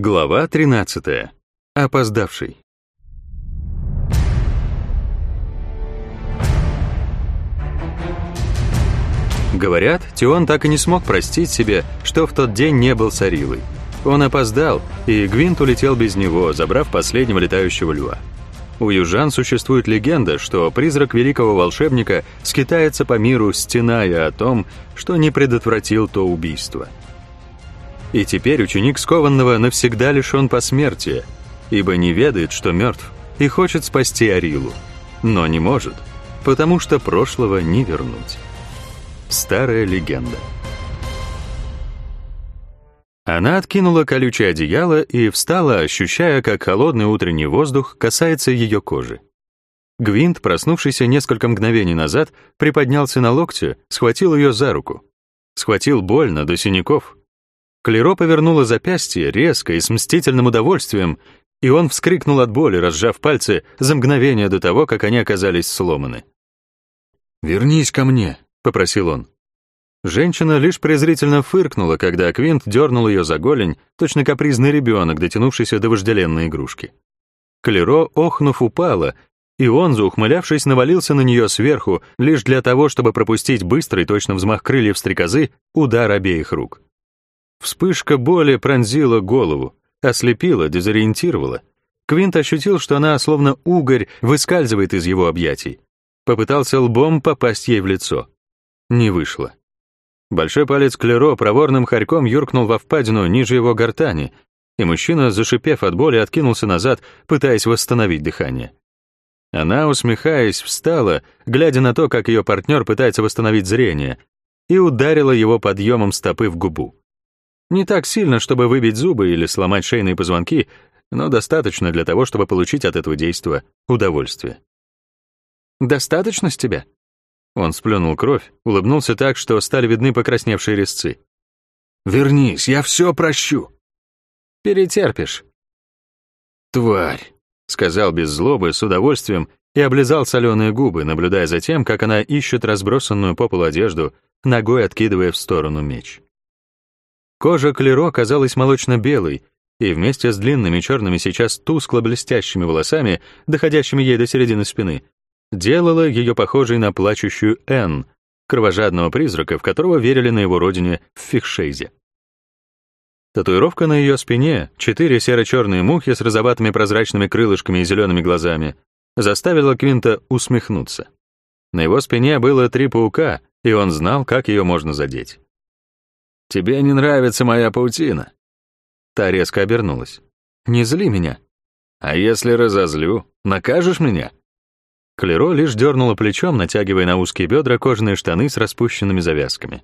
Глава 13. Опоздавший. Говорят, Тион так и не смог простить себе, что в тот день не был с Арилой. Он опоздал, и Гвинт улетел без него, забрав последнего летающего льва. У южан существует легенда, что призрак великого волшебника скитается по миру, стеная о том, что не предотвратил то убийство – и теперь ученик скованного навсегда лишен посмертия, ибо не ведает, что мертв, и хочет спасти Арилу, но не может, потому что прошлого не вернуть. Старая легенда. Она откинула колючее одеяло и встала, ощущая, как холодный утренний воздух касается ее кожи. Гвинт, проснувшийся несколько мгновений назад, приподнялся на локте, схватил ее за руку. Схватил больно, до синяков, Клеро повернула запястье резко и с мстительным удовольствием, и он вскрикнул от боли, разжав пальцы за мгновение до того, как они оказались сломаны. «Вернись ко мне», — попросил он. Женщина лишь презрительно фыркнула, когда Квинт дернул ее за голень, точно капризный ребенок, дотянувшийся до вожделенной игрушки. Клеро, охнув, упала, и он, заухмылявшись, навалился на нее сверху, лишь для того, чтобы пропустить быстрый, точно взмах крыльев стрекозы, удар обеих рук. Вспышка боли пронзила голову, ослепила, дезориентировала. Квинт ощутил, что она, словно угорь, выскальзывает из его объятий. Попытался лбом попасть ей в лицо. Не вышло. Большой палец Клеро проворным хорьком юркнул во впадину ниже его гортани, и мужчина, зашипев от боли, откинулся назад, пытаясь восстановить дыхание. Она, усмехаясь, встала, глядя на то, как ее партнер пытается восстановить зрение, и ударила его подъемом стопы в губу. Не так сильно, чтобы выбить зубы или сломать шейные позвонки, но достаточно для того, чтобы получить от этого действа удовольствие. «Достаточно с тебя?» Он сплюнул кровь, улыбнулся так, что стали видны покрасневшие резцы. «Вернись, я все прощу». «Перетерпишь». «Тварь», — сказал без злобы, с удовольствием, и облизал соленые губы, наблюдая за тем, как она ищет разбросанную по полу одежду, ногой откидывая в сторону меч. Кожа Клеро казалась молочно-белой, и вместе с длинными черными сейчас тускло-блестящими волосами, доходящими ей до середины спины, делала ее похожей на плачущую Энн, кровожадного призрака, в которого верили на его родине в Фихшейзе. Татуировка на ее спине, четыре серо-черные мухи с розоватыми прозрачными крылышками и зелеными глазами, заставила Квинта усмехнуться. На его спине было три паука, и он знал, как ее можно задеть. «Тебе не нравится моя паутина?» Та резко обернулась. «Не зли меня». «А если разозлю, накажешь меня?» Клеро лишь дернула плечом, натягивая на узкие бедра кожаные штаны с распущенными завязками.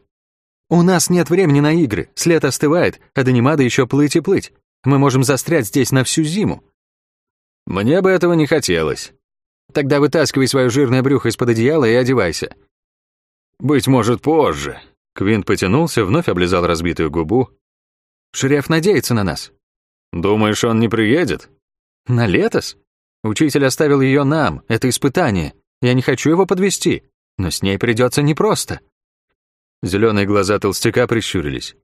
«У нас нет времени на игры, след остывает, а до Немада еще плыть и плыть. Мы можем застрять здесь на всю зиму». «Мне бы этого не хотелось». «Тогда вытаскивай свое жирное брюхо из-под одеяла и одевайся». «Быть может, позже», Квинт потянулся, вновь облизал разбитую губу. «Шереф надеется на нас». «Думаешь, он не приедет?» «На летос? Учитель оставил ее нам, это испытание. Я не хочу его подвести, но с ней придется непросто». Зеленые глаза толстяка прищурились.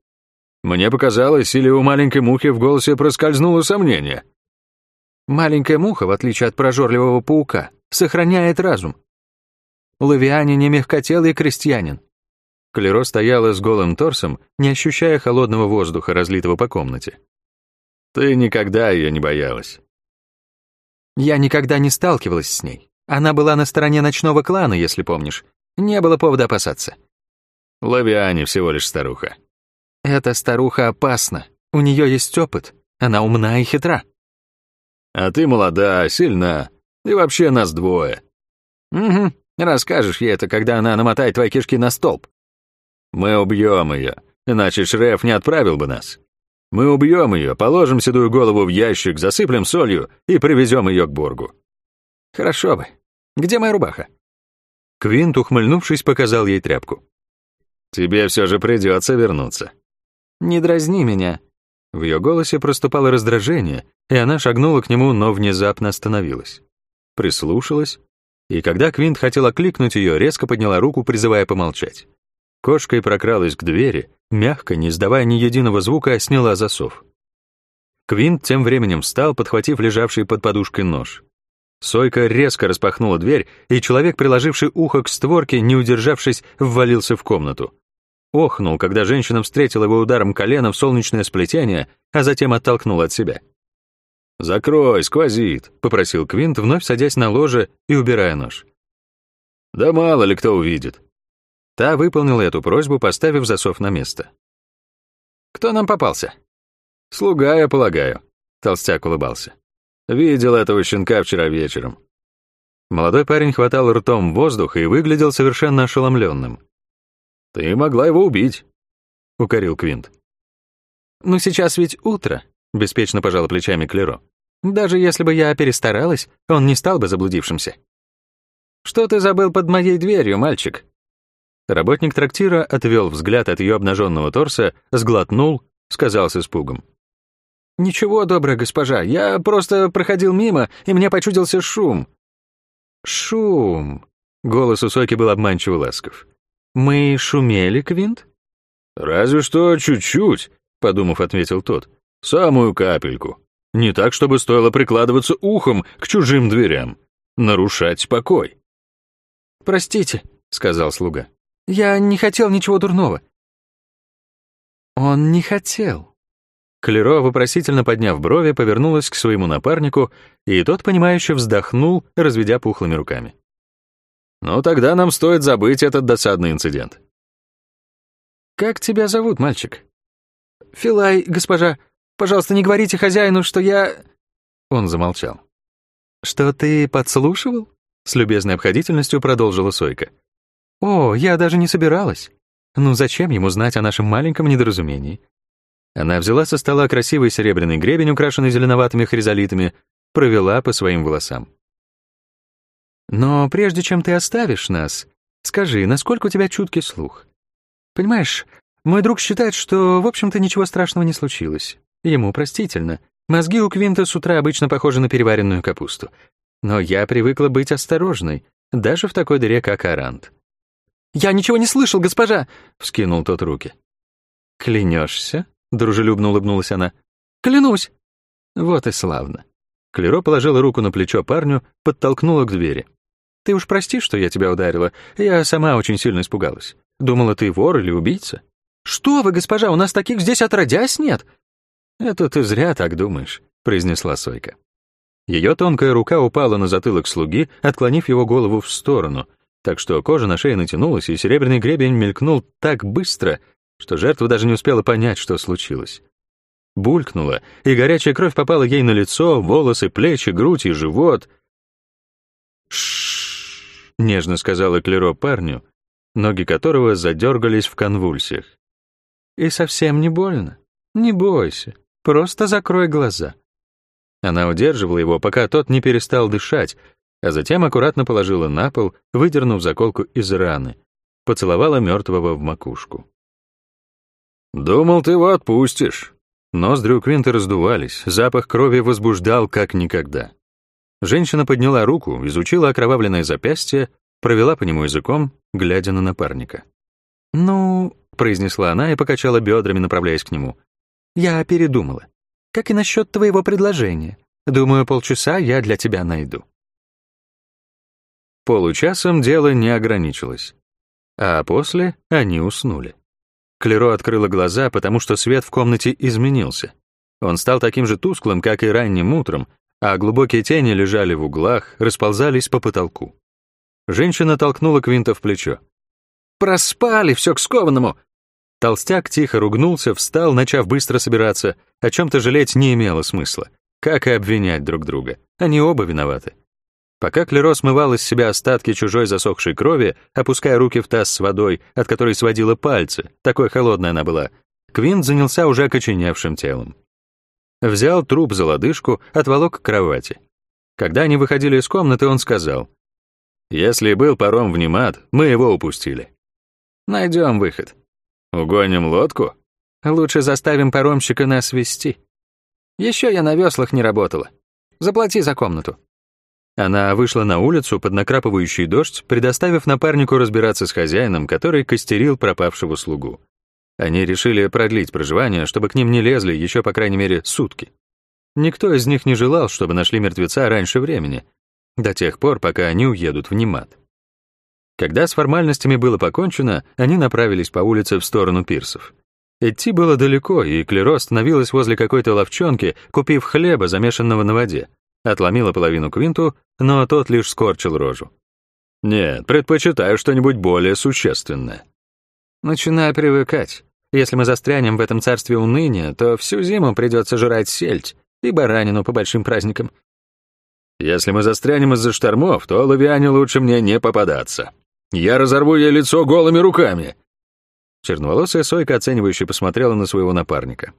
«Мне показалось, или у маленькой мухи в голосе проскользнуло сомнение». «Маленькая муха, в отличие от прожорливого паука, сохраняет разум. Лавиане не мягкотелый крестьянин, Клеро стояла с голым торсом, не ощущая холодного воздуха, разлитого по комнате. «Ты никогда ее не боялась». «Я никогда не сталкивалась с ней. Она была на стороне ночного клана, если помнишь. Не было повода опасаться». «Лавиане всего лишь старуха». «Эта старуха опасна. У нее есть опыт. Она умна и хитра». «А ты молода, сильна. И вообще нас двое». «Угу. Расскажешь ей это, когда она намотает твои кишки на столб». Мы убьем ее, иначе Шреф не отправил бы нас. Мы убьем ее, положим седую голову в ящик, засыплем солью и привезем ее к Боргу. Хорошо бы. Где моя рубаха? Квинт, ухмыльнувшись, показал ей тряпку. Тебе все же придется вернуться. Не дразни меня. В ее голосе проступало раздражение, и она шагнула к нему, но внезапно остановилась. Прислушалась, и когда Квинт хотел окликнуть ее, резко подняла руку, призывая помолчать. Кошкой прокралась к двери, мягко, не издавая ни единого звука, сняла засов. Квинт тем временем встал, подхватив лежавший под подушкой нож. Сойка резко распахнула дверь, и человек, приложивший ухо к створке, не удержавшись, ввалился в комнату. Охнул, когда женщина встретила его ударом колена в солнечное сплетение, а затем оттолкнула от себя. «Закрой, сквозит», — попросил Квинт, вновь садясь на ложе и убирая нож. «Да мало ли кто увидит». Та выполнила эту просьбу, поставив засов на место. «Кто нам попался?» «Слуга, я полагаю», — толстяк улыбался. Видел этого щенка вчера вечером. Молодой парень хватал ртом воздух и выглядел совершенно ошеломленным. «Ты могла его убить», — укорил Квинт. «Ну сейчас ведь утро», — беспечно пожала плечами Клеро. «Даже если бы я перестаралась, он не стал бы заблудившимся». «Что ты забыл под моей дверью, мальчик?» Работник трактира отвел взгляд от ее обнаженного торса, сглотнул, сказал с испугом. «Ничего, добрая госпожа, я просто проходил мимо, и мне почудился шум». «Шум?» — голос у Соки был обманчиво ласков. «Мы шумели, Квинт?» «Разве что чуть-чуть», — подумав, ответил тот. «Самую капельку. Не так, чтобы стоило прикладываться ухом к чужим дверям. Нарушать покой». «Простите», — сказал слуга. «Я не хотел ничего дурного». «Он не хотел», Клеро, вопросительно подняв брови, повернулась к своему напарнику, и тот, понимающе вздохнул, разведя пухлыми руками. «Ну, тогда нам стоит забыть этот досадный инцидент». «Как тебя зовут, мальчик?» «Филай, госпожа. Пожалуйста, не говорите хозяину, что я...» Он замолчал. «Что ты подслушивал?» С любезной обходительностью продолжила Сойка. «О, я даже не собиралась. Ну зачем ему знать о нашем маленьком недоразумении? Она взяла со стола красивый серебряный гребень, украшенный зеленоватыми хризолитами, провела по своим волосам. «Но прежде чем ты оставишь нас, скажи, насколько у тебя чуткий слух? Понимаешь, мой друг считает, что, в общем-то, ничего страшного не случилось. Ему простительно. Мозги у Квинта с утра обычно похожи на переваренную капусту. Но я привыкла быть осторожной, даже в такой дыре, как Арант». «Я ничего не слышал, госпожа!» — вскинул тот руки. «Клянешься?» — дружелюбно улыбнулась она. «Клянусь!» «Вот и славно». Клеро положила руку на плечо парню, подтолкнула к двери. «Ты уж прости, что я тебя ударила. Я сама очень сильно испугалась. Думала, ты вор или убийца». «Что вы, госпожа, у нас таких здесь отродясь нет!» «Это ты зря так думаешь», — произнесла Сойка. Ее тонкая рука упала на затылок слуги, отклонив его голову в сторону, так что кожа на шее натянулась, и серебряный гребень мелькнул так быстро, что жертва даже не успела понять, что случилось. Булькнула, и горячая кровь попала ей на лицо, волосы, плечи, грудь и живот. «Ш-ш-ш», нежно сказала Клеро парню, ноги которого задергались в конвульсиях. «И совсем не больно. Не бойся, просто закрой глаза». Она удерживала его, пока тот не перестал дышать, а затем аккуратно положила на пол, выдернув заколку из раны, поцеловала мертвого в макушку. «Думал, ты его отпустишь». Ноздри у Квинта раздувались, запах крови возбуждал как никогда. Женщина подняла руку, изучила окровавленное запястье, провела по нему языком, глядя на напарника. «Ну», — произнесла она и покачала бедрами, направляясь к нему. «Я передумала. Как и насчет твоего предложения. Думаю, полчаса я для тебя найду». Получасом дело не ограничилось. А после они уснули. Клеро открыла глаза, потому что свет в комнате изменился. Он стал таким же тусклым, как и ранним утром, а глубокие тени лежали в углах, расползались по потолку. Женщина толкнула Квинта в плечо. «Проспали, все к скованному!» Толстяк тихо ругнулся, встал, начав быстро собираться. О чем-то жалеть не имело смысла. Как и обвинять друг друга. Они оба виноваты. Пока Клеро смывала с себя остатки чужой засохшей крови, опуская руки в таз с водой, от которой сводила пальцы, такой холодной она была, Квинт занялся уже окоченевшим телом. Взял труп за лодыжку, отволок к кровати. Когда они выходили из комнаты, он сказал, «Если был паром в Немат, мы его упустили. Найдем выход. Угоним лодку? Лучше заставим паромщика нас вести. Еще я на веслах не работала. Заплати за комнату». Она вышла на улицу под накрапывающий дождь, предоставив напарнику разбираться с хозяином, который костерил пропавшего слугу. Они решили продлить проживание, чтобы к ним не лезли еще, по крайней мере, сутки. Никто из них не желал, чтобы нашли мертвеца раньше времени, до тех пор, пока они уедут в Немат. Когда с формальностями было покончено, они направились по улице в сторону пирсов. Идти было далеко, и Клеро остановилась возле какой-то ловчонки, купив хлеба, замешанного на воде. Отломила половину Квинту, но тот лишь скорчил рожу. «Нет, предпочитаю что-нибудь более существенное». «Начинай привыкать. Если мы застрянем в этом царстве уныния, то всю зиму придется жрать сельдь и баранину по большим праздникам». «Если мы застрянем из-за штормов, то Лавиане лучше мне не попадаться. Я разорву ей лицо голыми руками». Черноволосая сойка оценивающе посмотрела на своего напарника.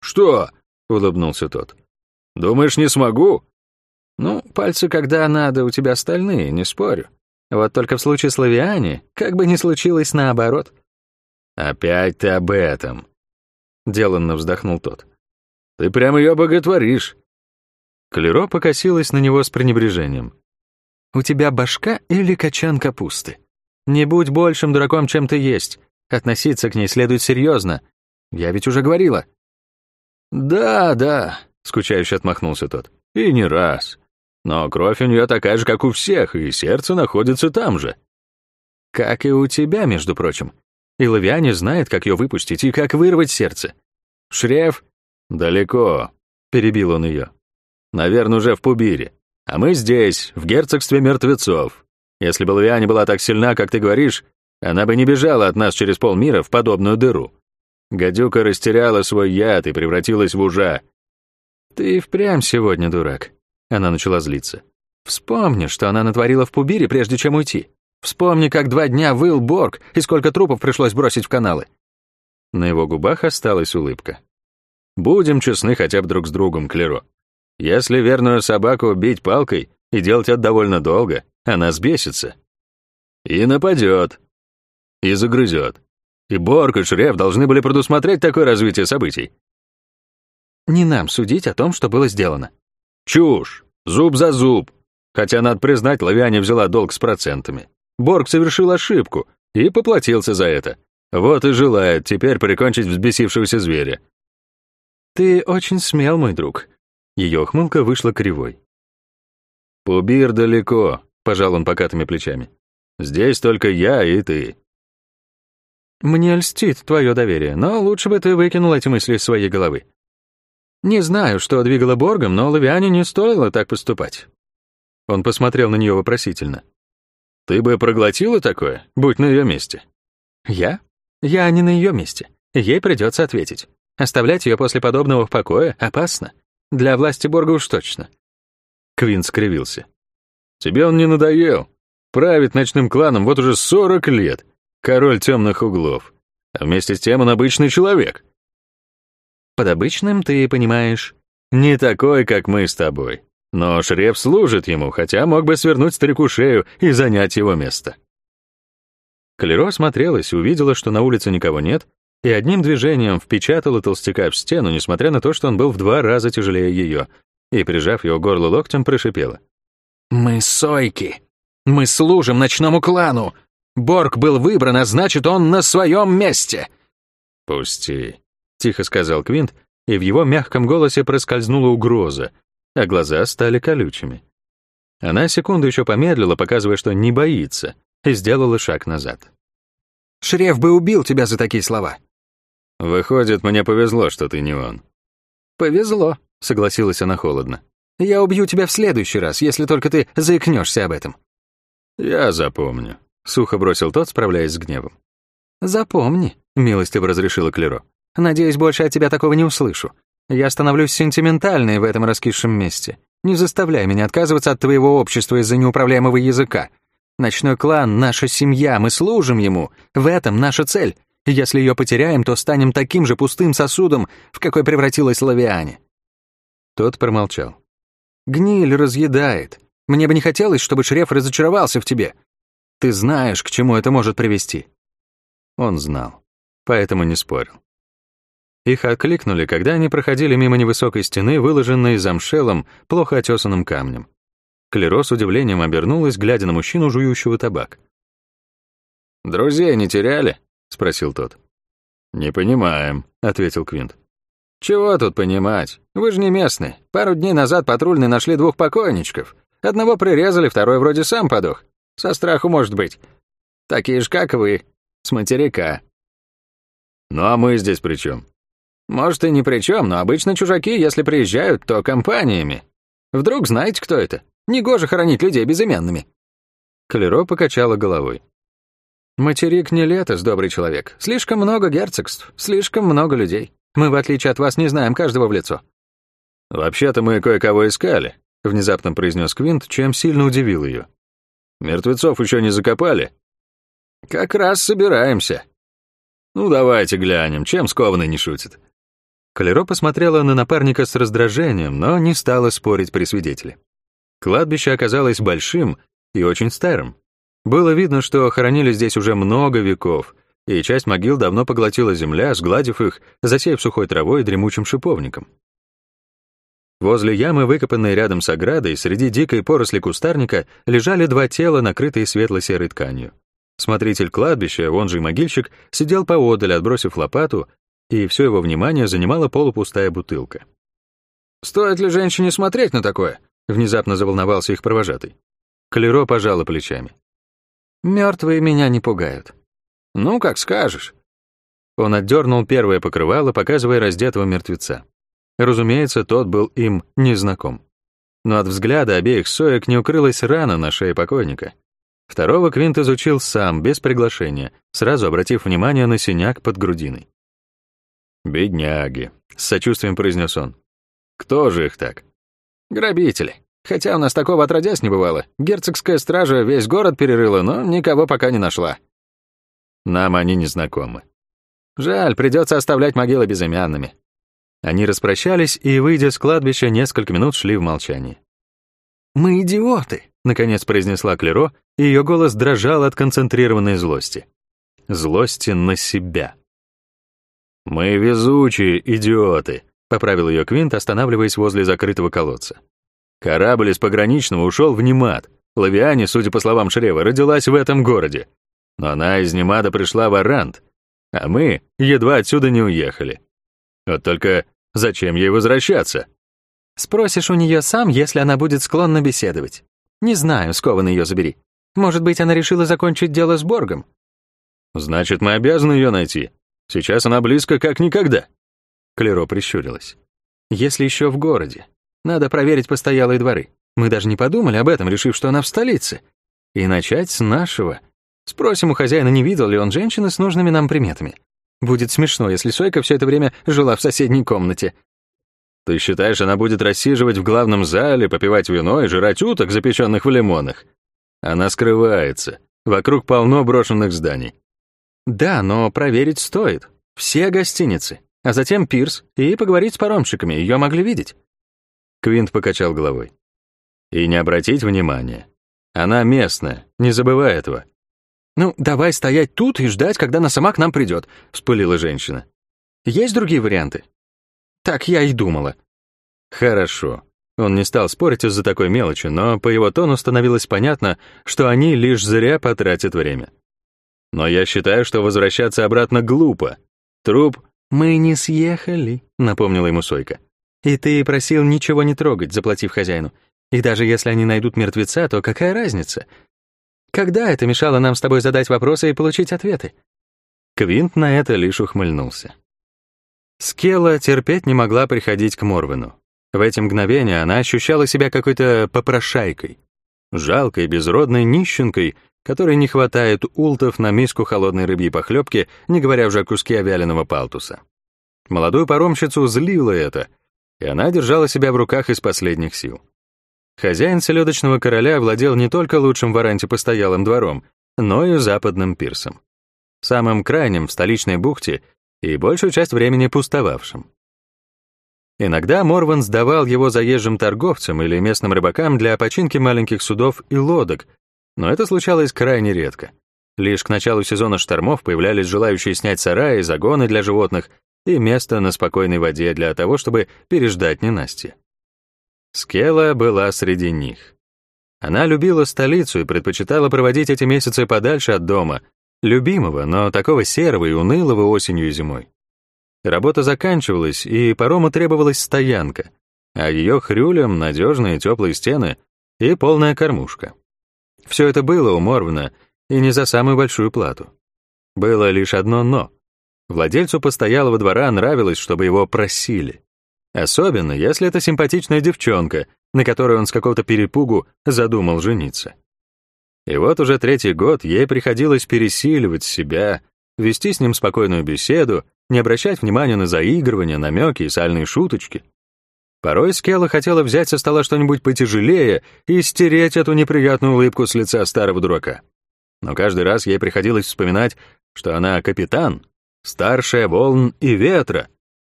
«Что?» — улыбнулся тот. «Думаешь, не смогу?» «Ну, пальцы, когда надо, у тебя стальные, не спорю. Вот только в случае с Лавиане, как бы ни случилось наоборот». «Опять ты об этом», — деланно вздохнул тот. «Ты прямо ее боготворишь». Клеро покосилась на него с пренебрежением. «У тебя башка или качан капусты? Не будь большим дураком, чем ты есть. Относиться к ней следует серьезно. Я ведь уже говорила». «Да, да», — скучающе отмахнулся тот. «И не раз. Но кровь у нее такая же, как у всех, и сердце находится там же». «Как и у тебя, между прочим. И Лавиане знает, как ее выпустить и как вырвать сердце. Шреф...» «Далеко», — перебил он ее. «Наверное, уже в Пубире. А мы здесь, в герцогстве мертвецов. Если бы Лавиане была так сильна, как ты говоришь, она бы не бежала от нас через полмира в подобную дыру. Гадюка растеряла свой яд и превратилась в ужа. «Ты впрямь сегодня дурак», — она начала злиться. «Вспомни, что она натворила в Пубире, прежде чем уйти. Вспомни, как два дня выл Борг и сколько трупов пришлось бросить в каналы». На его губах осталась улыбка. «Будем честны хотя бы друг с другом, Клеро. Если верную собаку бить палкой и делать это довольно долго, она сбесится. И нападет. И загрызет. И Борг и Шреф должны были предусмотреть такое развитие событий. Не нам судить о том, что было сделано. Чушь. Зуб за зуб. Хотя, надо признать, Лавиане взяла долг с процентами. Борг совершил ошибку и поплатился за это. Вот и желает теперь прикончить взбесившегося зверя. «Ты очень смел, мой друг». Ее ухмылка вышла кривой. «Пубир далеко», — пожал он покатыми плечами. «Здесь только я и ты». «Мне льстит твое доверие, но лучше бы ты выкинул эти мысли из своей головы. Не знаю, что двигало Боргом, но Лавиане не стоило так поступать». Он посмотрел на нее вопросительно. «Ты бы проглотила такое, будь на ее месте?» «Я? Я не на ее месте. Ей придется ответить. Оставлять ее после подобного в покое опасно. Для власти Борга уж точно». Квин скривился. «Тебе он не надоел. Правит ночным кланом вот уже сорок лет. Король темных углов. А вместе с тем он обычный человек. Под обычным ты понимаешь... Не такой, как мы с тобой. Но Шреф служит ему, хотя мог бы свернуть старику шею и занять его место. Клеро смотрелась, увидела, что на улице никого нет, и одним движением впечатала толстяка в стену, несмотря на то, что он был в два раза тяжелее ее, и, прижав его горло локтем, прошипела. «Мы сойки! Мы служим ночному клану! Борг был выбран, а значит, он на своем месте!» «Пусти», — тихо сказал Квинт, и в его мягком голосе проскользнула угроза, а глаза стали колючими. Она секунду еще помедлила, показывая, что не боится, и сделала шаг назад. «Шреф бы убил тебя за такие слова!» «Выходит, мне повезло, что ты не он». «Повезло», — согласилась она холодно. «Я убью тебя в следующий раз, если только ты заикнешься об этом». «Я запомню», — сухо бросил тот, справляясь с гневом. «Запомни», — милостиво разрешила Клеро. «Надеюсь, больше от тебя такого не услышу. Я становлюсь сентиментальной в этом раскисшем месте. Не заставляй меня отказываться от твоего общества из-за неуправляемого языка. Ночной клан — наша семья, мы служим ему. В этом наша цель. Если ее потеряем, то станем таким же пустым сосудом, в какой превратилась Лавиане». Тот промолчал. «Гниль разъедает. Мне бы не хотелось, чтобы Шреф разочаровался в тебе. Ты знаешь, к чему это может привести». Он знал, поэтому не спорил. Их окликнули, когда они проходили мимо невысокой стены, выложенной замшелым, плохо отесанным камнем. Клеро с удивлением обернулась, глядя на мужчину, жующего табак. «Друзей не теряли?» — спросил тот. «Не понимаем», — ответил Квинт. «Чего тут понимать? Вы же не местный. Пару дней назад патрульные нашли двух покойничков. Одного прирезали, второй вроде сам подох. Со страху, может быть. Такие же, как вы. С материка». «Ну а мы здесь при чем? «Может, и ни при чем, но обычно чужаки, если приезжают, то компаниями. Вдруг знаете, кто это? Негоже хоронить людей безымянными». Калеро покачала головой. «Материк не летос, добрый человек. Слишком много герцогств, слишком много людей. Мы, в отличие от вас, не знаем каждого в лицо». «Вообще-то мы кое-кого искали», — внезапно произнес Квинт, чем сильно удивил ее. «Мертвецов еще не закопали?» «Как раз собираемся». «Ну, давайте глянем, чем скованный не шутит». Калеро посмотрела на напарника с раздражением, но не стала спорить при свидетеле. Кладбище оказалось большим и очень старым. Было видно, что хоронили здесь уже много веков, и часть могил давно поглотила земля, сгладив их, засеяв сухой травой и дремучим шиповником. Возле ямы, выкопанной рядом с оградой, среди дикой поросли кустарника, лежали два тела, накрытые светло-серой тканью. Смотритель кладбища, он же и могильщик, сидел поодаль, отбросив лопату, и все его внимание занимала полупустая бутылка. «Стоит ли женщине смотреть на такое?» — внезапно заволновался их провожатый. Клеро пожала плечами. «Мертвые меня не пугают». «Ну, как скажешь». Он отдернул первое покрывало, показывая раздетого мертвеца. Разумеется, тот был им незнаком. Но от взгляда обеих соек не укрылась рана на шее покойника. Второго Квинт изучил сам, без приглашения, сразу обратив внимание на синяк под грудиной. «Бедняги», — с сочувствием произнес он. «Кто же их так?» «Грабители. Хотя у нас такого отродясь не бывало. Герцогская стража весь город перерыла, но никого пока не нашла». «Нам они не знакомы». «Жаль, придется оставлять могилы безымянными». Они распрощались и, выйдя с кладбища, несколько минут шли в молчании. «Мы идиоты», — наконец произнесла Клеро, и ее голос дрожал от концентрированной злости. Злости на себя. «Мы везучие идиоты», — поправил ее Квинт, останавливаясь возле закрытого колодца. «Корабль из пограничного ушел в Немат. Лавиане, судя по словам Шрева, родилась в этом городе. Но она из Немада пришла в Арант, а мы едва отсюда не уехали. Вот только зачем ей возвращаться?» «Спросишь у нее сам, если она будет склонна беседовать. Не знаю, скован ее забери. Может быть, она решила закончить дело с Боргом?» «Значит, мы обязаны ее найти», Сейчас она близко как никогда. Клеро прищурилась. Если еще в городе. Надо проверить постоялые дворы. Мы даже не подумали об этом, решив, что она в столице. И начать с нашего. Спросим у хозяина, не видел ли он женщины с нужными нам приметами. Будет смешно, если Сойка все это время жила в соседней комнате. Ты считаешь, она будет рассиживать в главном зале, попивать вино и жрать уток, запеченных в лимонах? Она скрывается. Вокруг полно брошенных зданий. Да, но проверить стоит. Все гостиницы. А затем пирс, и поговорить с паромщиками, ее могли видеть. Квинт покачал головой. И не обратить внимания. Она местная, не забывай этого. «Ну, давай стоять тут и ждать, когда она сама к нам придет», — вспылила женщина. «Есть другие варианты?» «Так я и думала». «Хорошо». Он не стал спорить из-за такой мелочи, но по его тону становилось понятно, что они лишь зря потратят время. Но я считаю, что возвращаться обратно глупо. Труп... «Мы не съехали», — напомнила ему Сойка. «И ты просил ничего не трогать, заплатив хозяину. И даже если они найдут мертвеца, то какая разница? Когда это мешало нам с тобой задать вопросы и получить ответы?» Квинт на это лишь ухмыльнулся. Скелла терпеть не могла приходить к Морвену. В эти мгновения она ощущала себя какой-то попрошайкой, жалкой, безродной нищенкой, которой не хватает ултов на миску холодной рыбьей похлебки, не говоря уже о куске вяленого палтуса. Молодую паромщицу злило это, и она держала себя в руках из последних сил. Хозяин селедочного короля владел не только лучшим в Аранте постоялым двором, но и западным пирсом. Самым крайним в столичной бухте и большую часть времени пустовавшим. Иногда Морван сдавал его заезжим торговцам или местным рыбакам для починки маленьких судов и лодок, но это случалось крайне редко. Лишь к началу сезона штормов появлялись желающие снять сараи, загоны для животных и место на спокойной воде для того, чтобы переждать ненастье. Скела была среди них. Она любила столицу и предпочитала проводить эти месяцы подальше от дома, любимого, но такого серого и унылого осенью и зимой. Работа заканчивалась, и парому требовалась стоянка, а ее хрюлям надежные теплые стены и полная кормушка. Все это было у и не за самую большую плату. Было лишь одно «но». Владельцу постоялого двора нравилось, чтобы его просили. Особенно, если это симпатичная девчонка, на которой он с какого-то перепугу задумал жениться. И вот уже третий год ей приходилось пересиливать себя, вести с ним спокойную беседу, не обращать внимания на заигрывания, намеки и сальные шуточки. Порой Скелла хотела взять со стола что-нибудь потяжелее и стереть эту неприятную улыбку с лица старого дурака. Но каждый раз ей приходилось вспоминать, что она капитан, старшая волн и ветра,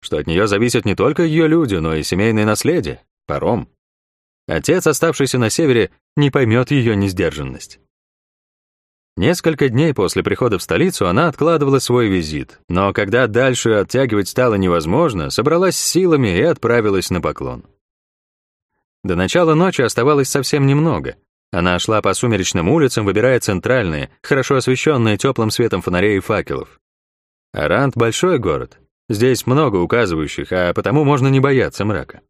что от нее зависят не только ее люди, но и семейное наследие, паром. Отец, оставшийся на севере, не поймет ее несдержанность. Несколько дней после прихода в столицу она откладывала свой визит, но когда дальше оттягивать стало невозможно, собралась с силами и отправилась на поклон. До начала ночи оставалось совсем немного. Она шла по сумеречным улицам, выбирая центральные, хорошо освещенные теплым светом фонарей и факелов. Арант — большой город. Здесь много указывающих, а потому можно не бояться мрака.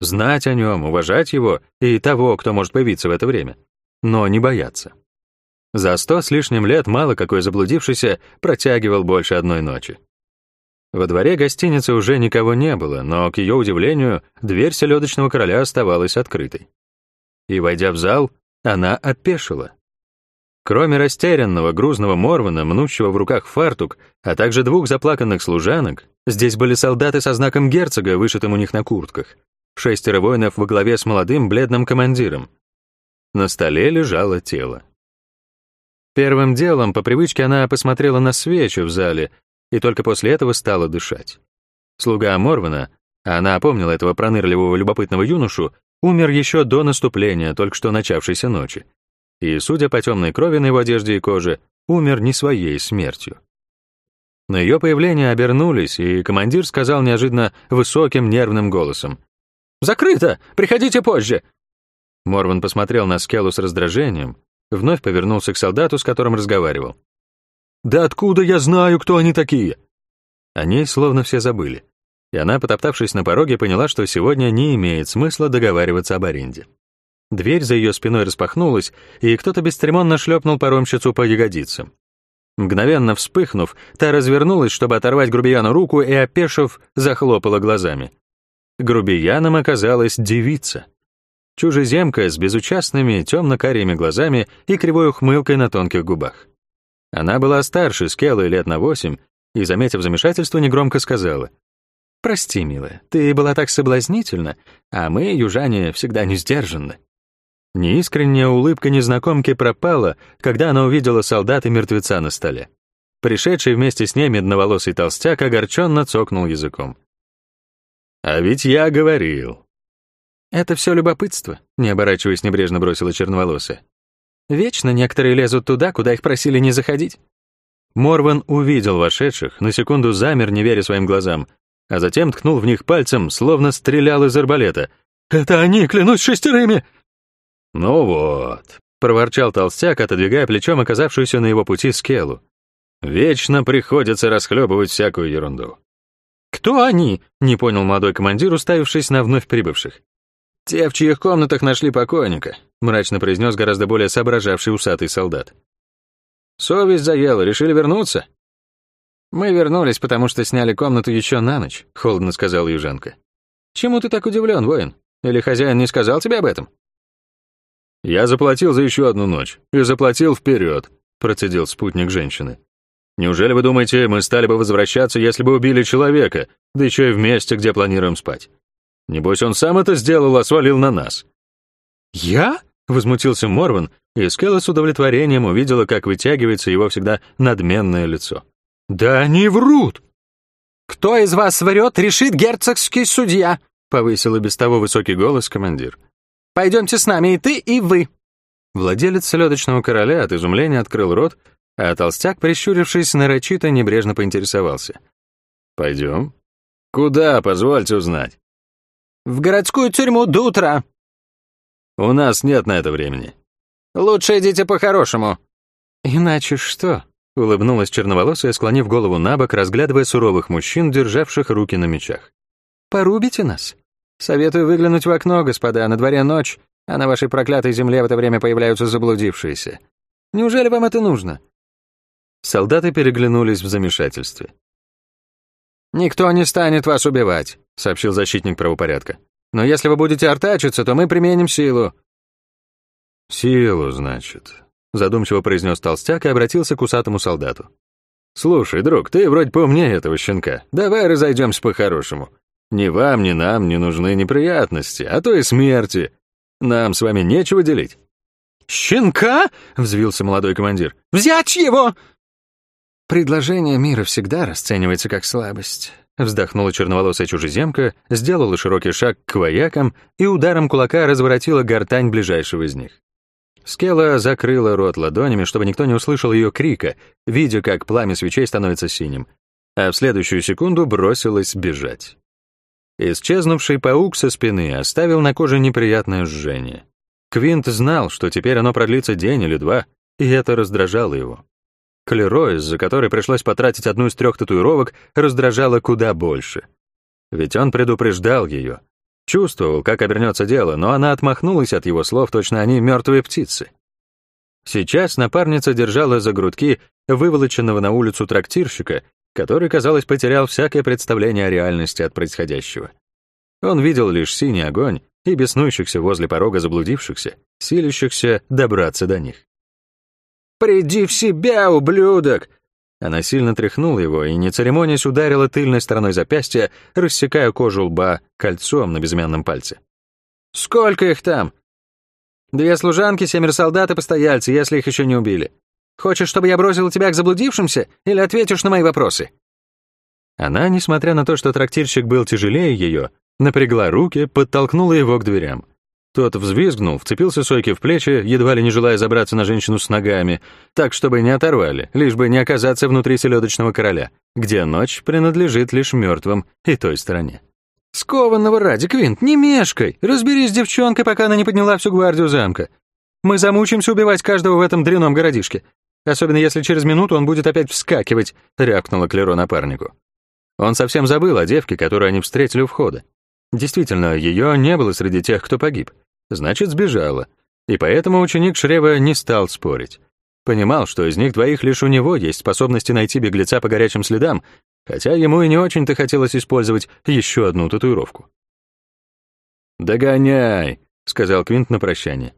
Знать о нем, уважать его и того, кто может появиться в это время. Но не бояться. За сто с лишним лет мало какой заблудившийся протягивал больше одной ночи. Во дворе гостиницы уже никого не было, но, к ее удивлению, дверь селедочного короля оставалась открытой. И, войдя в зал, она опешила. Кроме растерянного, грузного Морвана, мнущего в руках фартук, а также двух заплаканных служанок, здесь были солдаты со знаком герцога, вышитым у них на куртках, шестеро воинов во главе с молодым бледным командиром. На столе лежало тело. Первым делом, по привычке, она посмотрела на свечи в зале и только после этого стала дышать. Слуга Морвана, а она опомнила этого пронырливого любопытного юношу, умер еще до наступления только что начавшейся ночи. И, судя по темной крови на его одежде и коже, умер не своей смертью. На ее появление обернулись, и командир сказал неожиданно высоким нервным голосом. «Закрыто! Приходите позже!» Морван посмотрел на Скеллу с раздражением, Вновь повернулся к солдату, с которым разговаривал. «Да откуда я знаю, кто они такие?» Они словно все забыли. И она, потоптавшись на пороге, поняла, что сегодня не имеет смысла договариваться об аренде. Дверь за ее спиной распахнулась, и кто-то бесцеремонно шлепнул паромщицу по ягодицам. Мгновенно вспыхнув, та развернулась, чтобы оторвать грубияну руку, и, опешив, захлопала глазами. Грубияном оказалась девица. Чужеземка с безучастными темно-карими глазами и кривой ухмылкой на тонких губах. Она была старше Скеллы лет на восемь и, заметив замешательство, негромко сказала. «Прости, милая, ты была так соблазнительна, а мы, южане, всегда не сдержанны». Неискренняя улыбка незнакомки пропала, когда она увидела солдат и мертвеца на столе. Пришедший вместе с ней медноволосый толстяк огорченно цокнул языком. «А ведь я говорил, «Это все любопытство», — не оборачиваясь небрежно бросила черноволосая. «Вечно некоторые лезут туда, куда их просили не заходить». Морван увидел вошедших, на секунду замер, не веря своим глазам, а затем ткнул в них пальцем, словно стрелял из арбалета. «Это они, клянусь шестерыми!» «Ну вот», — проворчал толстяк, отодвигая плечом оказавшуюся на его пути скелу. «Вечно приходится расхлебывать всякую ерунду». «Кто они?» — не понял молодой командир, уставившись на вновь прибывших. «Те, в чьих комнатах нашли покойника», — мрачно произнес гораздо более соображавший усатый солдат. «Совесть заела, решили вернуться?» «Мы вернулись, потому что сняли комнату еще на ночь», — холодно сказал южанка. «Чему ты так удивлен, воин? Или хозяин не сказал тебе об этом?» «Я заплатил за еще одну ночь. И заплатил вперед», — процедил спутник женщины. «Неужели вы думаете, мы стали бы возвращаться, если бы убили человека, да еще и в месте, где планируем спать? Небось, он сам это сделал, а свалил на нас». «Я?» — возмутился Морван, и Скелла с удовлетворением увидела, как вытягивается его всегда надменное лицо. «Да они врут!» «Кто из вас врет, решит герцогский судья», — повысил и без того высокий голос командир. «Пойдемте с нами и ты, и вы». Владелец селедочного короля от изумления открыл рот, а толстяк, прищурившись, нарочито небрежно поинтересовался. «Пойдем?» «Куда, позвольте узнать?» В городскую тюрьму до утра». «У нас нет на это времени». «Лучше идите по-хорошему». «Иначе что?» — улыбнулась черноволосая, склонив голову на бок, разглядывая суровых мужчин, державших руки на мечах. «Порубите нас? Советую выглянуть в окно, господа, на дворе ночь, а на вашей проклятой земле в это время появляются заблудившиеся. Неужели вам это нужно?» Солдаты переглянулись в замешательстве. «Никто не станет вас убивать», — сообщил защитник правопорядка. «Но если вы будете артачиться, то мы применим силу». «Силу, значит», — задумчиво произнес толстяк и обратился к усатому солдату. «Слушай, друг, ты вроде поумнее этого щенка. Давай разойдемся по-хорошему. Ни вам, ни нам не нужны неприятности, а то и смерти. Нам с вами нечего делить». «Щенка?» — взвился молодой командир. «Взять его!» «Предложение мира всегда расценивается как слабость», — вздохнула черноволосая чужеземка, сделала широкий шаг к воякам и ударом кулака разворотила гортань ближайшего из них. Скела закрыла рот ладонями, чтобы никто не услышал ее крика, видя, как пламя свечей становится синим, а в следующую секунду бросилась бежать. Исчезнувший паук со спины оставил на коже неприятное жжение. Квинт знал, что теперь оно продлится день или два, и это раздражало его. Клеро, из-за которой пришлось потратить одну из трех татуировок, раздражало куда больше. Ведь он предупреждал ее. Чувствовал, как обернется дело, но она отмахнулась от его слов, точно они мертвые птицы. Сейчас напарница держала за грудки выволоченного на улицу трактирщика, который, казалось, потерял всякое представление о реальности от происходящего. Он видел лишь синий огонь и беснующихся возле порога заблудившихся, силящихся добраться до них. «Приди в себя, ублюдок!» Она сильно тряхнула его и, не церемонясь, ударила тыльной стороной запястья, рассекая кожу лба кольцом на безымянном пальце. «Сколько их там?» «Две служанки, семеро солдат и постояльцы, если их еще не убили. Хочешь, чтобы я бросил тебя к заблудившимся, или ответишь на мои вопросы?» Она, несмотря на то, что трактирщик был тяжелее ее, напрягла руки, подтолкнула его к дверям. Тот взвизгнул, вцепился Сойке в плечи, едва ли не желая забраться на женщину с ногами, так, чтобы не оторвали, лишь бы не оказаться внутри селедочного короля, где ночь принадлежит лишь мертвым и той стороне. «Скованного ради, Квинт, не мешкай! Разберись с девчонкой, пока она не подняла всю гвардию замка. Мы замучимся убивать каждого в этом дряном городишке. Особенно если через минуту он будет опять вскакивать», — рявкнула Клеро напарнику. Он совсем забыл о девке, которую они встретили у входа. Действительно, ее не было среди тех, кто погиб. Значит, сбежала. И поэтому ученик Шрева не стал спорить. Понимал, что из них двоих лишь у него есть способности найти беглеца по горячим следам, хотя ему и не очень-то хотелось использовать еще одну татуировку. «Догоняй», — сказал Квинт на прощание.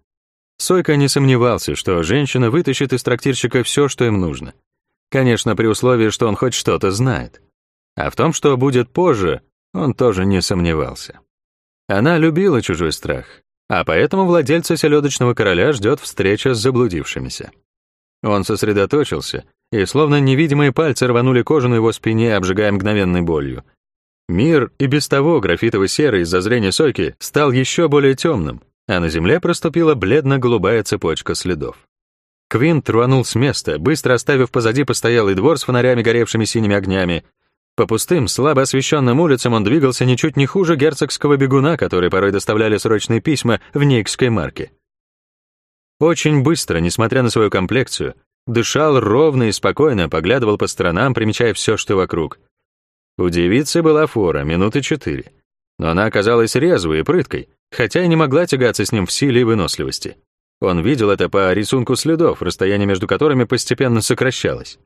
Сойка не сомневался, что женщина вытащит из трактирщика все, что им нужно. Конечно, при условии, что он хоть что-то знает. А в том, что будет позже, он тоже не сомневался. Она любила чужой страх, а поэтому владельца селедочного короля ждет встреча с заблудившимися. Он сосредоточился, и словно невидимые пальцы рванули кожу на его спине, обжигая мгновенной болью. Мир, и без того графитово-серый из-за зрения Сойки, стал еще более темным, а на земле проступила бледно-голубая цепочка следов. Квинт рванул с места, быстро оставив позади постоялый двор с фонарями, горевшими синими огнями, по пустым, слабо освещенным улицам он двигался ничуть не хуже герцогского бегуна, который порой доставляли срочные письма в Нейкской марке. Очень быстро, несмотря на свою комплекцию, дышал ровно и спокойно, поглядывал по сторонам, примечая все, что вокруг. У девицы была фора, минуты четыре. Но она оказалась резвой и прыткой, хотя и не могла тягаться с ним в силе и выносливости. Он видел это по рисунку следов, расстояние между которыми постепенно сокращалось.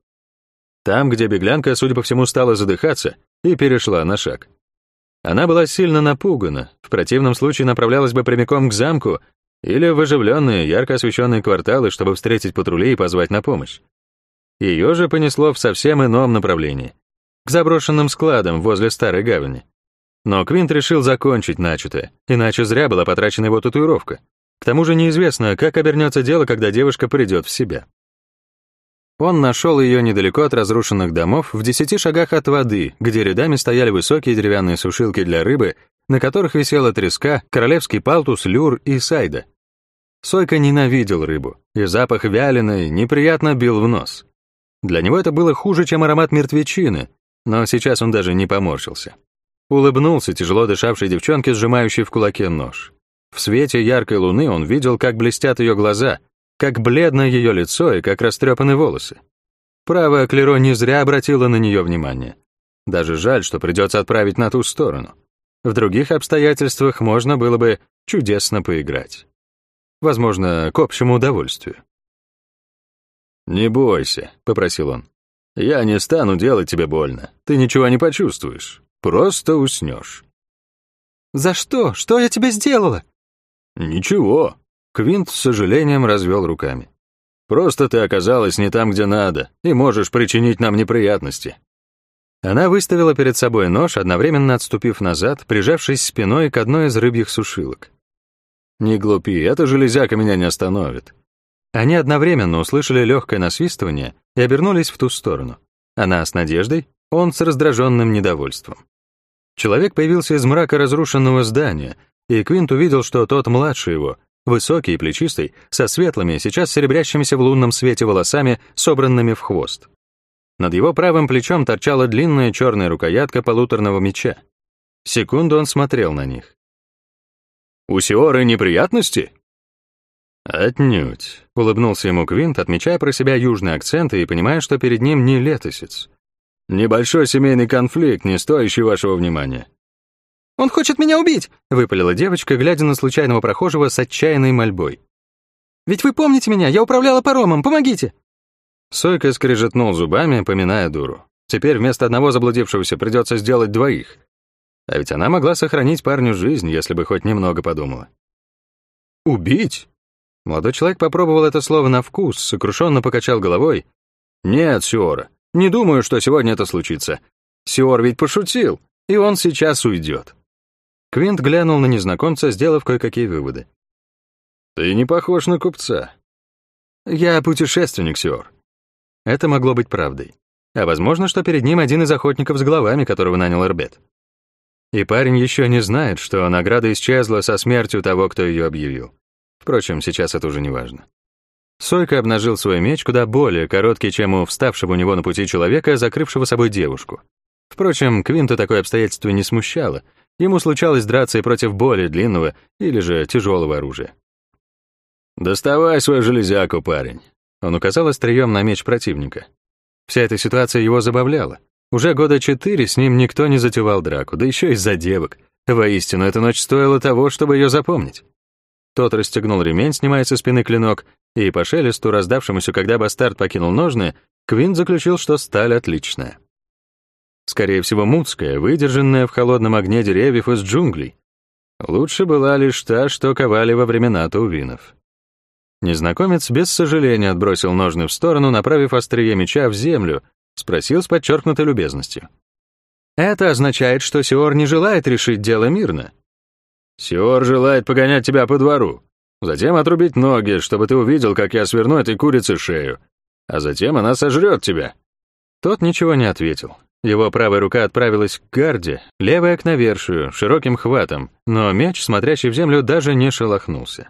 Там, где беглянка, судя по всему, стала задыхаться и перешла на шаг. Она была сильно напугана, в противном случае направлялась бы прямиком к замку или в оживленные, ярко освещенные кварталы, чтобы встретить патрули и позвать на помощь. Ее же понесло в совсем ином направлении, к заброшенным складам возле старой гавани. Но Квинт решил закончить начатое, иначе зря была потрачена его татуировка. К тому же неизвестно, как обернется дело, когда девушка придет в себя. Он нашел ее недалеко от разрушенных домов, в десяти шагах от воды, где рядами стояли высокие деревянные сушилки для рыбы, на которых висела треска, королевский палтус, люр и сайда. Сойка ненавидел рыбу, и запах вяленой неприятно бил в нос. Для него это было хуже, чем аромат мертвечины, но сейчас он даже не поморщился. Улыбнулся тяжело дышавшей девчонке, сжимающей в кулаке нож. В свете яркой луны он видел, как блестят ее глаза, как бледно ее лицо и как растрепаны волосы. Право, Клеро не зря обратила на нее внимание. Даже жаль, что придется отправить на ту сторону. В других обстоятельствах можно было бы чудесно поиграть. Возможно, к общему удовольствию. «Не бойся», — попросил он. «Я не стану делать тебе больно. Ты ничего не почувствуешь. Просто уснешь». «За что? Что я тебе сделала?» «Ничего». Квинт с сожалением развел руками. «Просто ты оказалась не там, где надо, и можешь причинить нам неприятности». Она выставила перед собой нож, одновременно отступив назад, прижавшись спиной к одной из рыбьих сушилок. «Не глупи, эта железяка меня не остановит». Они одновременно услышали легкое насвистывание и обернулись в ту сторону. Она с надеждой, он с раздраженным недовольством. Человек появился из мрака разрушенного здания, и Квинт увидел, что тот младше его, высокий и плечистый, со светлыми, сейчас серебрящимися в лунном свете волосами, собранными в хвост. Над его правым плечом торчала длинная черная рукоятка полуторного меча. Секунду он смотрел на них. «У Сиоры неприятности?» «Отнюдь», — улыбнулся ему Квинт, отмечая про себя южный акцент и понимая, что перед ним не летосец. «Небольшой семейный конфликт, не стоящий вашего внимания». «Он хочет меня убить!» — выпалила девочка, глядя на случайного прохожего с отчаянной мольбой. «Ведь вы помните меня, я управляла паромом, помогите!» Сойка скрежетнул зубами, поминая дуру. Теперь вместо одного заблудившегося придется сделать двоих. А ведь она могла сохранить парню жизнь, если бы хоть немного подумала. «Убить?» Молодой человек попробовал это слово на вкус, сокрушенно покачал головой. «Нет, Сиора, не думаю, что сегодня это случится. Сиор ведь пошутил, и он сейчас уйдет». Квинт глянул на незнакомца, сделав кое-какие выводы. «Ты не похож на купца». «Я путешественник, Сиор». Это могло быть правдой. А возможно, что перед ним один из охотников с головами, которого нанял Эрбет. И парень еще не знает, что награда исчезла со смертью того, кто ее объявил. Впрочем, сейчас это уже не важно. Сойка обнажил свой меч куда более короткий, чем у вставшего у него на пути человека, закрывшего собой девушку. Впрочем, Квинта такое обстоятельство не смущало. Ему случалось драться и против более длинного или же тяжелого оружия. «Доставай свою железяку, парень», — он указал острием на меч противника. Вся эта ситуация его забавляла. Уже года четыре с ним никто не затевал драку, да еще из-за девок. Воистину, эта ночь стоила того, чтобы ее запомнить. Тот расстегнул ремень, снимая со спины клинок, и по шелесту, раздавшемуся, когда бастард покинул ножны, Квин заключил, что сталь отличная. Скорее всего, мутская, выдержанная в холодном огне деревьев из джунглей. Лучше была лишь та, что ковали во времена таувинов. Незнакомец без сожаления отбросил ножны в сторону, направив острие меча в землю, спросил с подчеркнутой любезностью. «Это означает, что Сиор не желает решить дело мирно?» Сиор желает погонять тебя по двору, затем отрубить ноги, чтобы ты увидел, как я сверну этой курице шею, а затем она сожрет тебя». Тот ничего не ответил. Его правая рука отправилась к гарде, левая — к навершию, широким хватом, но меч, смотрящий в землю, даже не шелохнулся.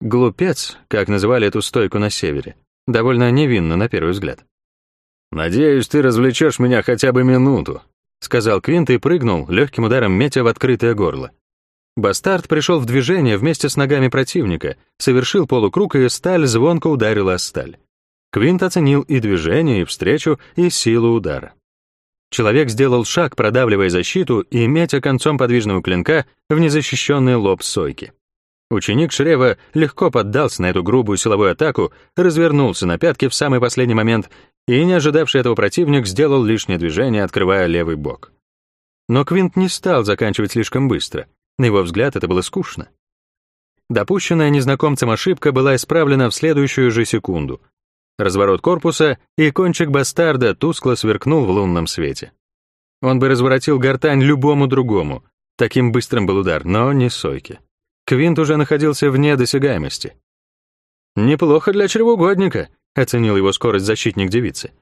Глупец, как называли эту стойку на севере, довольно невинно на первый взгляд. «Надеюсь, ты развлечешь меня хотя бы минуту», сказал Квинт и прыгнул, легким ударом метя в открытое горло. Бастард пришел в движение вместе с ногами противника, совершил полукруг, и сталь звонко ударила о сталь. Квинт оценил и движение, и встречу, и силу удара. Человек сделал шаг, продавливая защиту и метя концом подвижного клинка в незащищенный лоб сойки. Ученик Шрева легко поддался на эту грубую силовую атаку, развернулся на пятки в самый последний момент и, не ожидавший этого противник, сделал лишнее движение, открывая левый бок. Но Квинт не стал заканчивать слишком быстро. На его взгляд, это было скучно. Допущенная незнакомцем ошибка была исправлена в следующую же секунду. Разворот корпуса, и кончик бастарда тускло сверкнул в лунном свете. Он бы разворотил гортань любому другому. Таким быстрым был удар, но не сойки. Квинт уже находился вне досягаемости. «Неплохо для чревоугодника», — оценил его скорость защитник девицы.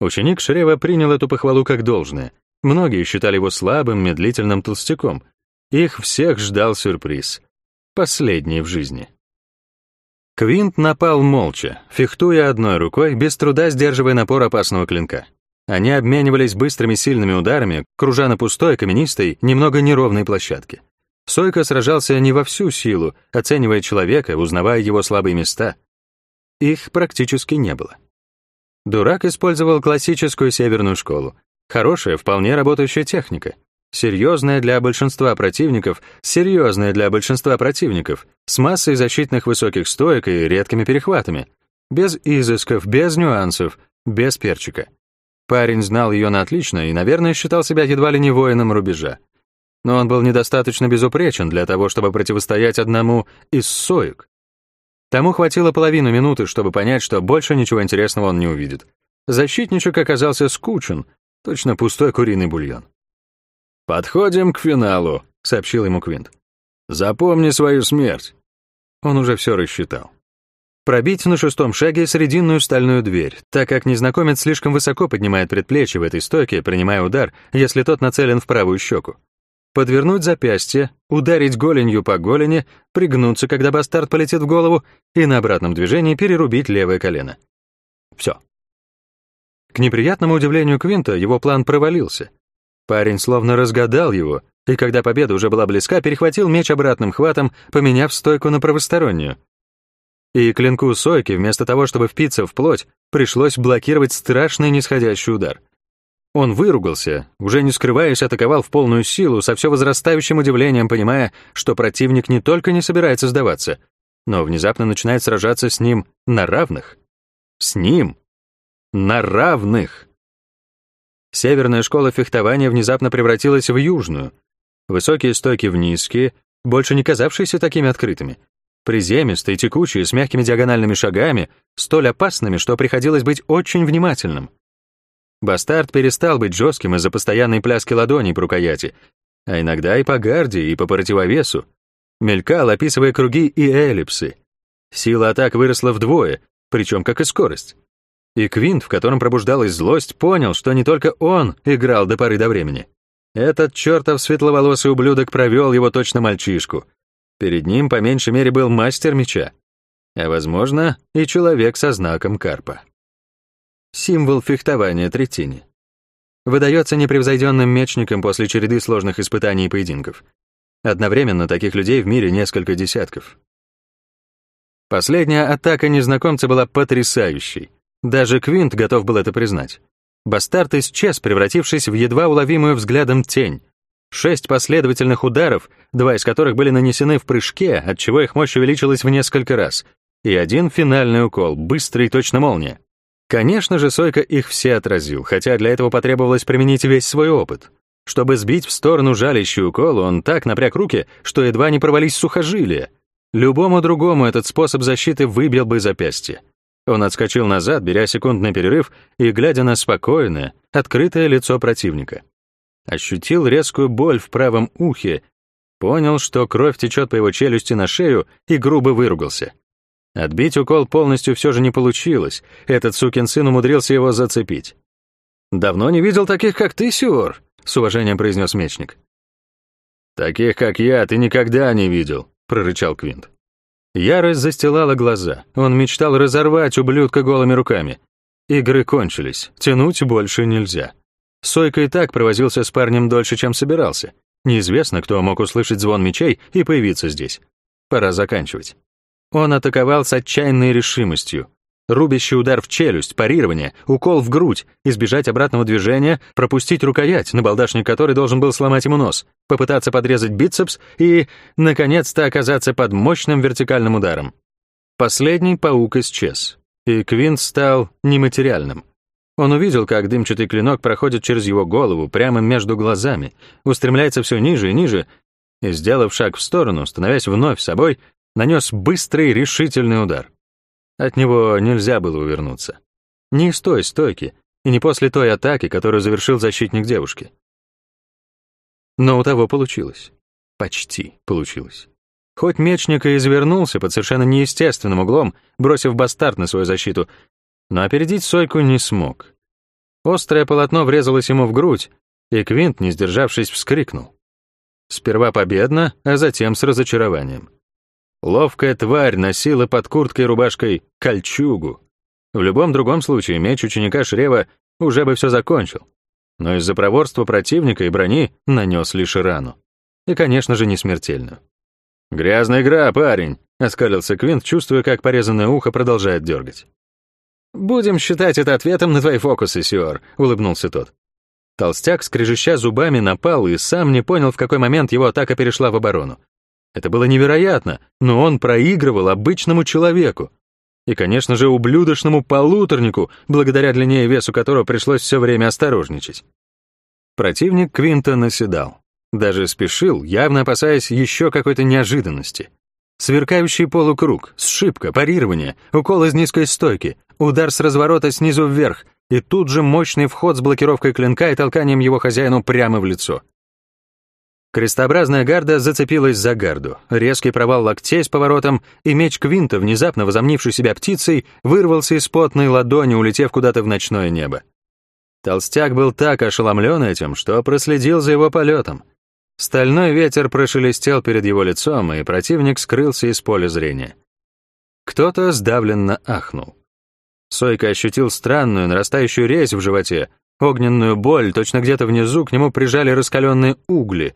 Ученик Шрева принял эту похвалу как должное. Многие считали его слабым, медлительным толстяком. Их всех ждал сюрприз. Последний в жизни. Квинт напал молча, фехтуя одной рукой, без труда сдерживая напор опасного клинка. Они обменивались быстрыми сильными ударами, кружа на пустой, каменистой, немного неровной площадке. Сойка сражался не во всю силу, оценивая человека, узнавая его слабые места. Их практически не было. Дурак использовал классическую северную школу. Хорошая, вполне работающая техника. Серьезная для большинства противников, серьезная для большинства противников, с массой защитных высоких стоек и редкими перехватами. Без изысков, без нюансов, без перчика. Парень знал ее на отлично и, наверное, считал себя едва ли не воином рубежа. Но он был недостаточно безупречен для того, чтобы противостоять одному из соек. Тому хватило половину минуты, чтобы понять, что больше ничего интересного он не увидит. Защитничек оказался скучен, точно пустой куриный бульон. «Подходим к финалу», — сообщил ему Квинт. «Запомни свою смерть». Он уже все рассчитал. Пробить на шестом шаге срединную стальную дверь, так как незнакомец слишком высоко поднимает предплечье в этой стойке, принимая удар, если тот нацелен в правую щеку. Подвернуть запястье, ударить голенью по голени, пригнуться, когда бастард полетит в голову, и на обратном движении перерубить левое колено. Все. К неприятному удивлению Квинта его план провалился. Парень словно разгадал его, и когда победа уже была близка, перехватил меч обратным хватом, поменяв стойку на правостороннюю, и клинку Сойки, вместо того, чтобы впиться в плоть, пришлось блокировать страшный нисходящий удар. Он выругался, уже не скрываясь, атаковал в полную силу, со все возрастающим удивлением понимая, что противник не только не собирается сдаваться, но внезапно начинает сражаться с ним на равных. С ним. На равных. Северная школа фехтования внезапно превратилась в южную. Высокие стойки в низкие, больше не казавшиеся такими открытыми, приземистые, текучие, с мягкими диагональными шагами, столь опасными, что приходилось быть очень внимательным. Бастард перестал быть жестким из-за постоянной пляски ладоней по рукояти, а иногда и по гарде, и по противовесу. Мелькал, описывая круги и эллипсы. Сила атак выросла вдвое, причем как и скорость. И Квинт, в котором пробуждалась злость, понял, что не только он играл до поры до времени. Этот чертов светловолосый ублюдок провел его точно мальчишку, Перед ним, по меньшей мере, был мастер меча, а, возможно, и человек со знаком карпа. Символ фехтования третини. Выдается непревзойденным мечникам после череды сложных испытаний и поединков. Одновременно таких людей в мире несколько десятков. Последняя атака незнакомца была потрясающей. Даже Квинт готов был это признать. Бастард исчез, превратившись в едва уловимую взглядом тень, Шесть последовательных ударов, два из которых были нанесены в прыжке, отчего их мощь увеличилась в несколько раз, и один финальный укол, быстрый точно молния. Конечно же, Сойка их все отразил, хотя для этого потребовалось применить весь свой опыт. Чтобы сбить в сторону жалящий укол, он так напряг руки, что едва не провались сухожилия. Любому другому этот способ защиты выбил бы запястье. Он отскочил назад, беря секундный перерыв и глядя на спокойное, открытое лицо противника ощутил резкую боль в правом ухе, понял, что кровь течет по его челюсти на шею и грубо выругался. Отбить укол полностью все же не получилось, этот сукин сын умудрился его зацепить. «Давно не видел таких, как ты, Сюр», — с уважением произнес мечник. «Таких, как я, ты никогда не видел», — прорычал Квинт. Ярость застилала глаза. Он мечтал разорвать ублюдка голыми руками. Игры кончились, тянуть больше нельзя. Сойка и так провозился с парнем дольше, чем собирался. Неизвестно, кто мог услышать звон мечей и появиться здесь. Пора заканчивать. Он атаковал с отчаянной решимостью. Рубящий удар в челюсть, парирование, укол в грудь, избежать обратного движения, пропустить рукоять, набалдашник которой должен был сломать ему нос, попытаться подрезать бицепс и, наконец-то, оказаться под мощным вертикальным ударом. Последний паук исчез, и Квинт стал нематериальным. Он увидел, как дымчатый клинок проходит через его голову, прямо между глазами, устремляется все ниже и ниже, и, сделав шаг в сторону, становясь вновь собой, нанес быстрый решительный удар. От него нельзя было увернуться. Не из той стойки, и не после той атаки, которую завершил защитник девушки. Но у того получилось. Почти получилось. Хоть мечник и извернулся под совершенно неестественным углом, бросив бастард на свою защиту, но опередить Сойку не смог. Острое полотно врезалось ему в грудь, и Квинт, не сдержавшись, вскрикнул. Сперва победно, а затем с разочарованием. Ловкая тварь носила под курткой рубашкой кольчугу. В любом другом случае меч ученика Шрева уже бы все закончил. Но из-за проворства противника и брони нанес лишь рану. И, конечно же, не смертельную. «Грязная игра, парень!» — оскалился Квинт, чувствуя, как порезанное ухо продолжает дергать. «Будем считать это ответом на твои фокусы, Сиор», — улыбнулся тот. Толстяк, скрежеща зубами, напал и сам не понял, в какой момент его атака перешла в оборону. Это было невероятно, но он проигрывал обычному человеку. И, конечно же, ублюдочному полуторнику, благодаря длине и весу которого пришлось все время осторожничать. Противник Квинта наседал. Даже спешил, явно опасаясь еще какой-то неожиданности. Сверкающий полукруг, сшибка, парирование, укол из низкой стойки, удар с разворота снизу вверх, и тут же мощный вход с блокировкой клинка и толканием его хозяину прямо в лицо. Крестообразная гарда зацепилась за гарду. Резкий провал локтей с поворотом, и меч Квинта, внезапно возомнивший себя птицей, вырвался из потной ладони, улетев куда-то в ночное небо. Толстяк был так ошеломлен этим, что проследил за его полетом. Стальной ветер прошелестел перед его лицом, и противник скрылся из поля зрения. Кто-то сдавленно ахнул. Сойка ощутил странную нарастающую резь в животе, огненную боль, точно где-то внизу к нему прижали раскаленные угли.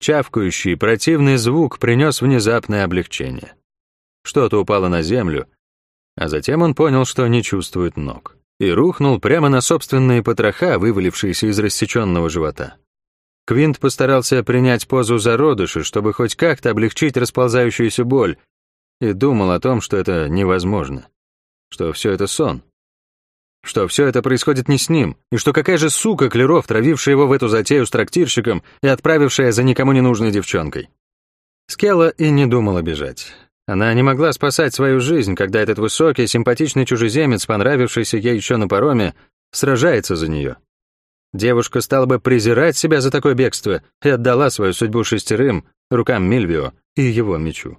Чавкающий, противный звук принес внезапное облегчение. Что-то упало на землю, а затем он понял, что не чувствует ног, и рухнул прямо на собственные потроха, вывалившиеся из рассеченного живота. Квинт постарался принять позу зародыша, чтобы хоть как-то облегчить расползающуюся боль, и думал о том, что это невозможно что все это сон. Что все это происходит не с ним, и что какая же сука Клеров, травившая его в эту затею с трактирщиком и отправившая за никому не нужной девчонкой. Скелла и не думала бежать. Она не могла спасать свою жизнь, когда этот высокий, симпатичный чужеземец, понравившийся ей еще на пароме, сражается за нее. Девушка стала бы презирать себя за такое бегство и отдала свою судьбу шестерым, рукам Мильвио и его мечу.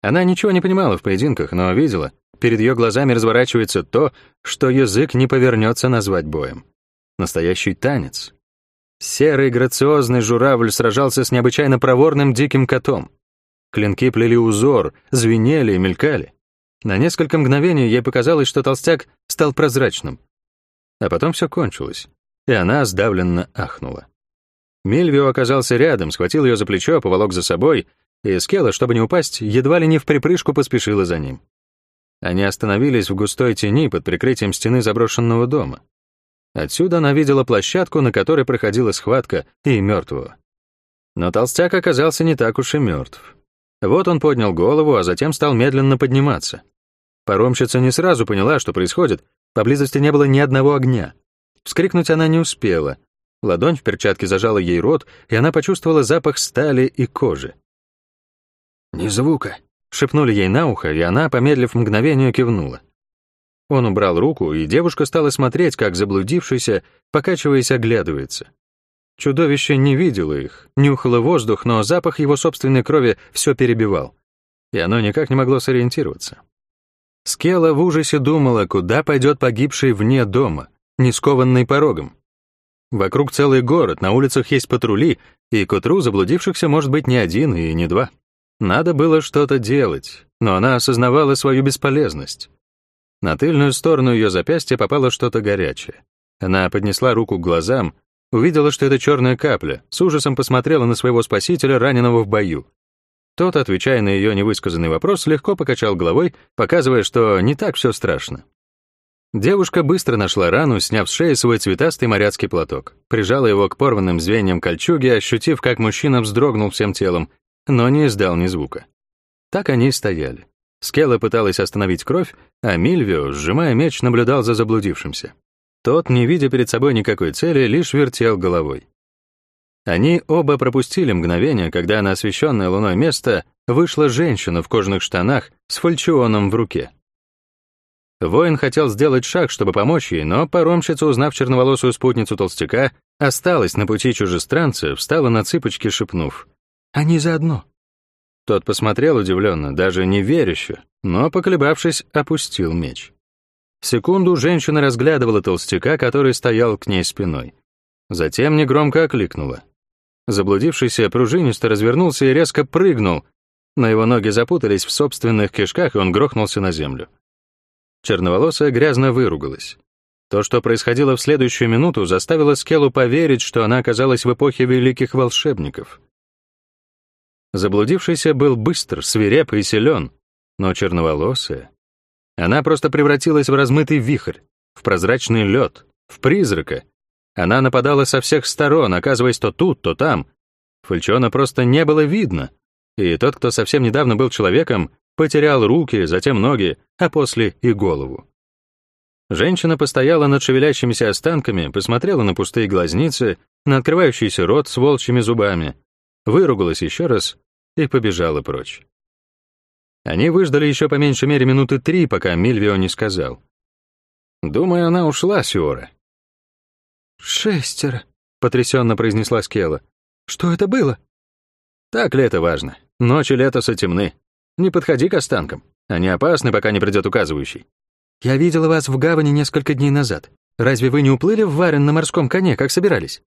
Она ничего не понимала в поединках, но видела, перед ее глазами разворачивается то, что язык не повернется назвать боем. Настоящий танец. Серый грациозный журавль сражался с необычайно проворным диким котом. Клинки плели узор, звенели и мелькали. На несколько мгновений ей показалось, что толстяк стал прозрачным. А потом все кончилось, и она сдавленно ахнула. Мильвио оказался рядом, схватил ее за плечо, поволок за собой, и Скелла, чтобы не упасть, едва ли не в припрыжку поспешила за ним. Они остановились в густой тени под прикрытием стены заброшенного дома. Отсюда она видела площадку, на которой проходила схватка, и мертвого. Но толстяк оказался не так уж и мертв. Вот он поднял голову, а затем стал медленно подниматься. Паромщица не сразу поняла, что происходит, поблизости не было ни одного огня. Вскрикнуть она не успела. Ладонь в перчатке зажала ей рот, и она почувствовала запах стали и кожи. «Ни звука», Шепнули ей на ухо, и она, помедлив мгновение, кивнула. Он убрал руку, и девушка стала смотреть, как заблудившийся, покачиваясь, оглядывается. Чудовище не видело их, нюхало воздух, но запах его собственной крови все перебивал, и оно никак не могло сориентироваться. Скела в ужасе думала, куда пойдет погибший вне дома, не скованный порогом. Вокруг целый город, на улицах есть патрули, и к утру заблудившихся может быть не один и не два. Надо было что-то делать, но она осознавала свою бесполезность. На тыльную сторону ее запястья попало что-то горячее. Она поднесла руку к глазам, увидела, что это черная капля, с ужасом посмотрела на своего спасителя, раненого в бою. Тот, отвечая на ее невысказанный вопрос, легко покачал головой, показывая, что не так все страшно. Девушка быстро нашла рану, сняв с шеи свой цветастый моряцкий платок, прижала его к порванным звеньям кольчуги, ощутив, как мужчина вздрогнул всем телом, но не издал ни звука. Так они и стояли. Скелла пыталась остановить кровь, а Мильвио, сжимая меч, наблюдал за заблудившимся. Тот, не видя перед собой никакой цели, лишь вертел головой. Они оба пропустили мгновение, когда на освещенное луной место вышла женщина в кожаных штанах с фальчионом в руке. Воин хотел сделать шаг, чтобы помочь ей, но паромщица, узнав черноволосую спутницу толстяка, осталась на пути чужестранца, встала на цыпочки, шепнув. Они заодно». Тот посмотрел удивленно, даже не веряще, но, поколебавшись, опустил меч. Секунду женщина разглядывала толстяка, который стоял к ней спиной. Затем негромко окликнула. Заблудившийся пружинисто развернулся и резко прыгнул. На его ноги запутались в собственных кишках, и он грохнулся на землю. Черноволосая грязно выругалась. То, что происходило в следующую минуту, заставило Скеллу поверить, что она оказалась в эпохе великих волшебников. Заблудившийся был быстр, свиреп и силен, но черноволосая... Она просто превратилась в размытый вихрь, в прозрачный лед, в призрака. Она нападала со всех сторон, оказываясь то тут, то там. Фальчона просто не было видно. И тот, кто совсем недавно был человеком, потерял руки, затем ноги, а после и голову. Женщина постояла над шевелящимися останками, посмотрела на пустые глазницы, на открывающийся рот с волчьими зубами, выругалась еще раз и побежала прочь. Они выждали еще по меньшей мере минуты три, пока Мильвио не сказал. «Думаю, она ушла, Сиора». «Шестеро», — потрясенно произнесла Скела. «Что это было?» «Так ли это важно? Ночи летоса темны. Не подходи к останкам. Они опасны, пока не придет указывающий. «Я видела вас в гавани несколько дней назад. Разве вы не уплыли в Варен на морском коне, как собирались?»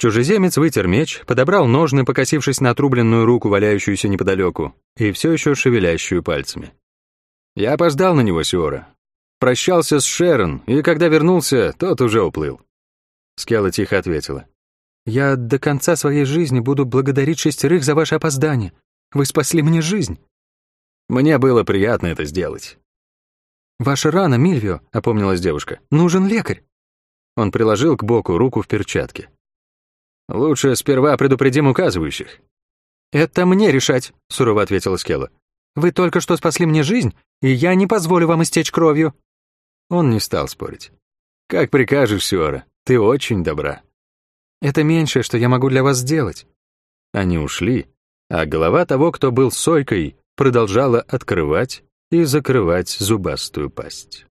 Чужеземец вытер меч, подобрал ножны, покосившись на отрубленную руку, валяющуюся неподалеку, и все еще шевелящую пальцами. Я опоздал на него, Сиора. Прощался с Шерон, и когда вернулся, тот уже уплыл. Скелла тихо ответила. «Я до конца своей жизни буду благодарить шестерых за ваше опоздание. Вы спасли мне жизнь». Мне было приятно это сделать. «Ваша рана, Мильвио», — опомнилась девушка. «Нужен лекарь». Он приложил к боку руку в перчатке. «Лучше сперва предупредим указывающих». «Это мне решать», — сурово ответила Скелла. «Вы только что спасли мне жизнь, и я не позволю вам истечь кровью». Он не стал спорить. «Как прикажешь, Сиора, ты очень добра». «Это меньшее, что я могу для вас сделать». Они ушли, а голова того, кто был сойкой, продолжала открывать и закрывать зубастую пасть.